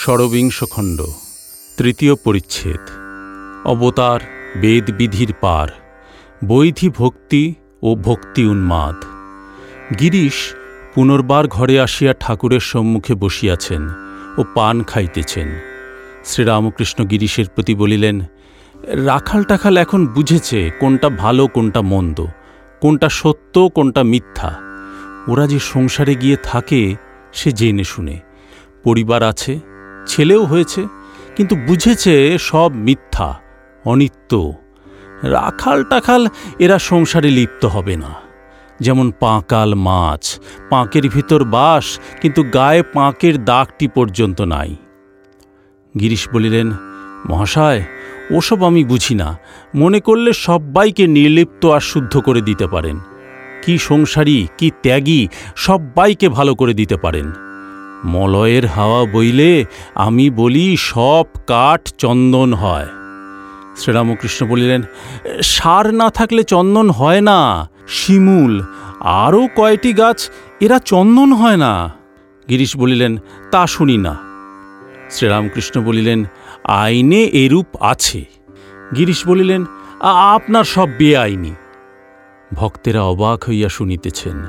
ষড়বিংশ খণ্ড তৃতীয় পরিচ্ছেদ, অবতার বেদবিধির পার, বৈধি ভক্তি ও ভক্তি উন্মাদ। গিরিশ পুনর্বার ঘরে আসিয়া ঠাকুরের সম্মুখে বসিয়াছেন ও পান খাইতেছেন। শ্রীরামকৃষ্ণ গিরিশের প্রতি বলিলেন, রাখাল টাখাল এখন বুঝেছে কোনটা ভালো, কোনটা মন্দ, কোনটা সত্য, কোনটা মিথ্যা। ওরা যে সংসারে গিয়ে থাকে সে জেনে শুনে। পরিবার আছে ছেলেও হয়েছে, কিন্তু বুঝেছে সব মিথ্যা, অনিত্য। রাখাল টাখাল এরা সংসারে লিপ্ত হবে না। যেমন পাঁকাল মাছ, পাঁকের ভিতর বাস, কিন্তু গায়ে পাঁকের দাগটি পর্যন্ত নাই। গিরিশ বলিলেন, মহাশয়, ওসব আমি বুঝি না। মনে করলে সব্বাইকে নির্লিপ্ত আর শুদ্ধ করে দিতে পারেন। কি সংসারী, কি ত্যাগী, সব্বাইকে ভালো করে দিতে পারেন। মলয়ের হাওয়া বইলে আমি বলি সব কাঠ চন্দন হয়। শ্রীরামকৃষ্ণ বলিলেন, সার না থাকলে চন্দন হয় না। শিমুল, আরও কয়টি গাছ, এরা চন্দন হয় না। গিরিশ বলিলেন, তা শুনি না। শ্রীরামকৃষ্ণ বলিলেন, আইনে এরূপ আছে। গিরিশ বলিলেন আপনার সব বেআইনি। ভক্তেরা অবাক হইয়া শুনিতেছেন।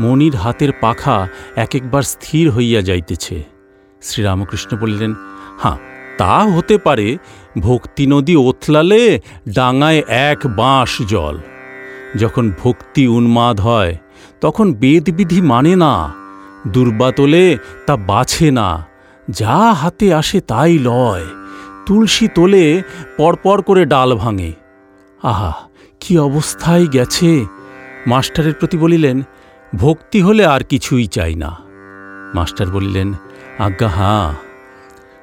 মনির হাতের পাখা এক একবার স্থির হইয়া যাইতেছে। শ্রীরামকৃষ্ণ বলিলেন, হাঁ, তা হতে পারে। ভক্তি নদী ওথলালে ডাঙায় এক বাঁশ জল। যখন ভক্তি উন্মাদ হয়, তখন বেদবিধি মানে না। দুর্বাতলে তা বাছে না। যা হাতে আসে তাই লয়। তুলসী তোলে পরপর করে ডাল ভাঙে। আহা, কি অবস্থায় গেছে? মাস্টারের প্রতি বলিলেন ভক্তি হলে আর কিছুই চাই না। মাস্টার বলিলেন, আজ্ঞা, হাঁ।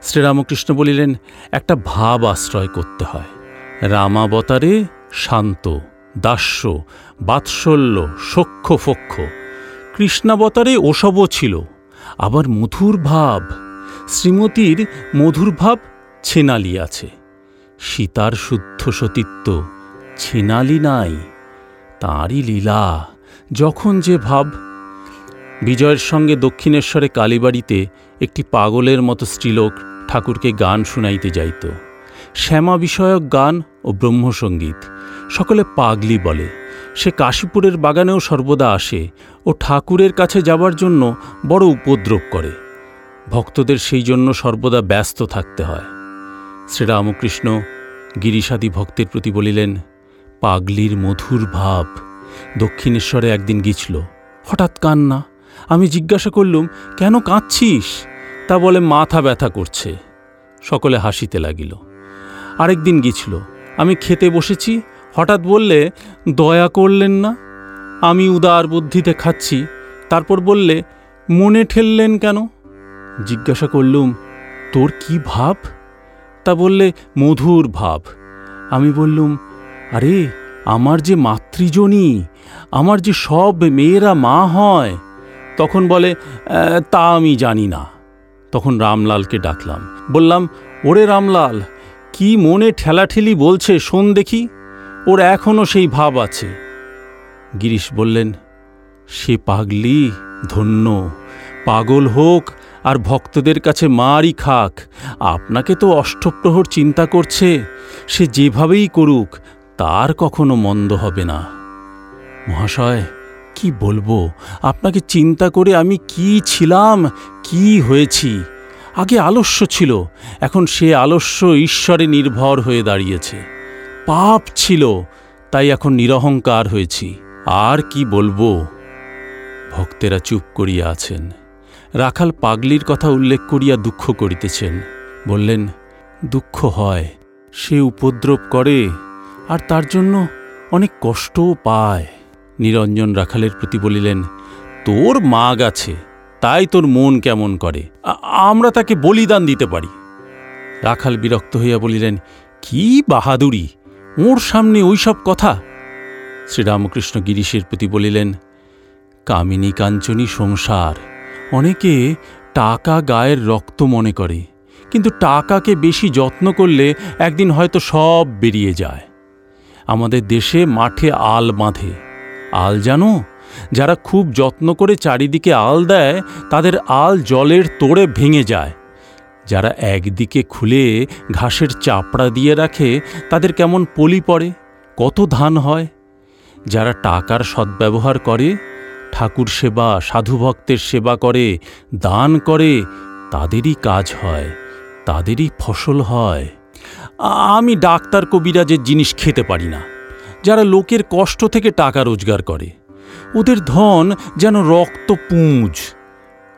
শ্রীরামকৃষ্ণ বলিলেন, একটা ভাব আশ্রয় করতে হয়। রামাবতারে শান্ত, দাস্য, বাৎসল্য সখ্য ফক্ষ কৃষ্ণাবতারে ওসবও ছিল, আবার মধুর ভাব। শ্রীমতীর মধুর ভাব ছেনালি আছে। সীতার শুদ্ধ সতীত্ব ছেনালি নাই, তাঁরই লীলা যখন যে ভাব, বিজয়ের সঙ্গে দক্ষিণেশ্বরে কালীবাড়িতে একটি পাগলের মতো স্ত্রীলোক ঠাকুরকে গান শুনাইতে যাইত। শ্যামা বিষয়ক গান ও ব্রহ্মসঙ্গীত, সকলে পাগলি বলে। সে কাশীপুরের বাগানেও সর্বদা আসে ও ঠাকুরের কাছে যাবার জন্য বড় উপদ্রব করে। ভক্তদের সেই জন্য সর্বদা ব্যস্ত থাকতে হয়। শ্রীরামকৃষ্ণ গিরিশাদি ভক্তের প্রতি বলিলেন, পাগলির মধুর ভাব দক্ষিণেশ্বরে একদিন গিছল হঠাৎ কান্না। আমি জিজ্ঞাসা করলুম, কেন কাঁদছিস? তা বলে, মাথা ব্যথা করছে। সকলে হাসিতে লাগিল। আরেকদিন গিছল আমি খেতে বসেছি। হঠাৎ বললে, দয়া করলেন না? আমি উদার বুদ্ধিতে খাচ্ছি। তারপর বললে, মনে ঠেললেন কেন? জিজ্ঞাসা করলুম, তোর কি ভাব? তা বললে, মধুর ভাব। আমি বললুম, আরে আমার যে মাতৃজনী, আমার যে সব মেয়েরা মা হয়, তখন বলে তা আমি জানি না। তখন রামলালকে ডাকলাম, বললাম, ওরে রামলাল, কি মনে ঠেলাঠেলি বলছে, শোন দেখি। ওর এখনও সেই ভাব আছে। গিরিশ বললেন, সে পাগলি, ধন্য, পাগল হোক আর ভক্তদের কাছে মারই খাক। আপনাকে তো অষ্টপ্রহর চিন্তা করছে, সে যেভাবেই করুক তার কখনো মন্দ হবে না। মহাশয়, কি বলব? আপনাকে চিন্তা করে আমি কি ছিলাম, কি হয়েছি? আগে আলস্য ছিল, এখন সে আলস্য ঈশ্বরে নির্ভর হয়ে দাঁড়িয়েছে। পাপ ছিল, তাই এখন নিরহংকার হয়েছি। আর কি বলব? ভক্তেরা চুপ করিয়া আছেন। রাখাল পাগলির কথা উল্লেখ করিয়া দুঃখ করিতেছেন। বললেন, দুঃখ হয়, সে উপদ্রব করে আর তার জন্য অনেক কষ্টও পায়। নিরঞ্জন রাখালের প্রতি বলিলেন, তোর মাগ আছে, তাই তোর মন কেমন করে? আমরা তাকে বলিদান দিতে পারি। রাখাল বিরক্ত হইয়া বলিলেন, কি বাহাদুরি, ওর সামনে ওইসব কথা? শ্রীরামকৃষ্ণ গিরিশের প্রতি বলিলেন, কামিনী কাঞ্চনী সংসার, অনেকে টাকা গায়ের রক্ত মনে করে, কিন্তু টাকাকে বেশি যত্ন করলে একদিন হয়তো সব বেরিয়ে যায়। আমাদের দেশে মাঠে আল বাঁধে। আল জানো? যারা খুব যত্ন করে চারিদিকে আল দেয়, তাদের আল জলের তোড়ে ভেঙে যায়। যারা একদিকে খুলে ঘাসের চাপড়া দিয়ে রাখে, তাদের কেমন পলি পড়ে? কত ধান হয়? যারা টাকার সদ্ব্যবহার করে, ঠাকুর সেবা সাধুভক্তের সেবা করে, দান করে, তাদেরই কাজ হয়, তাদেরই ফসল হয়। আমি ডাক্তার কবিরাজের জিনিস খেতে পারি না, যারা লোকের কষ্ট থেকে টাকা রোজগার করে। ওদের ধন যেন রক্ত পুঁজ।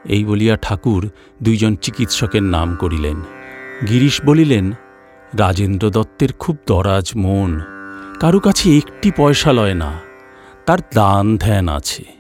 এই বলিয়া ঠাকুর দুইজন চিকিৎসকের নাম করিলেন। গিরিশ বলিলেন, রাজেন্দ্র দত্তের খুব দরাজ মন। কারও কাছে একটি পয়সা লয় না। তার দান ধ্যান আছে।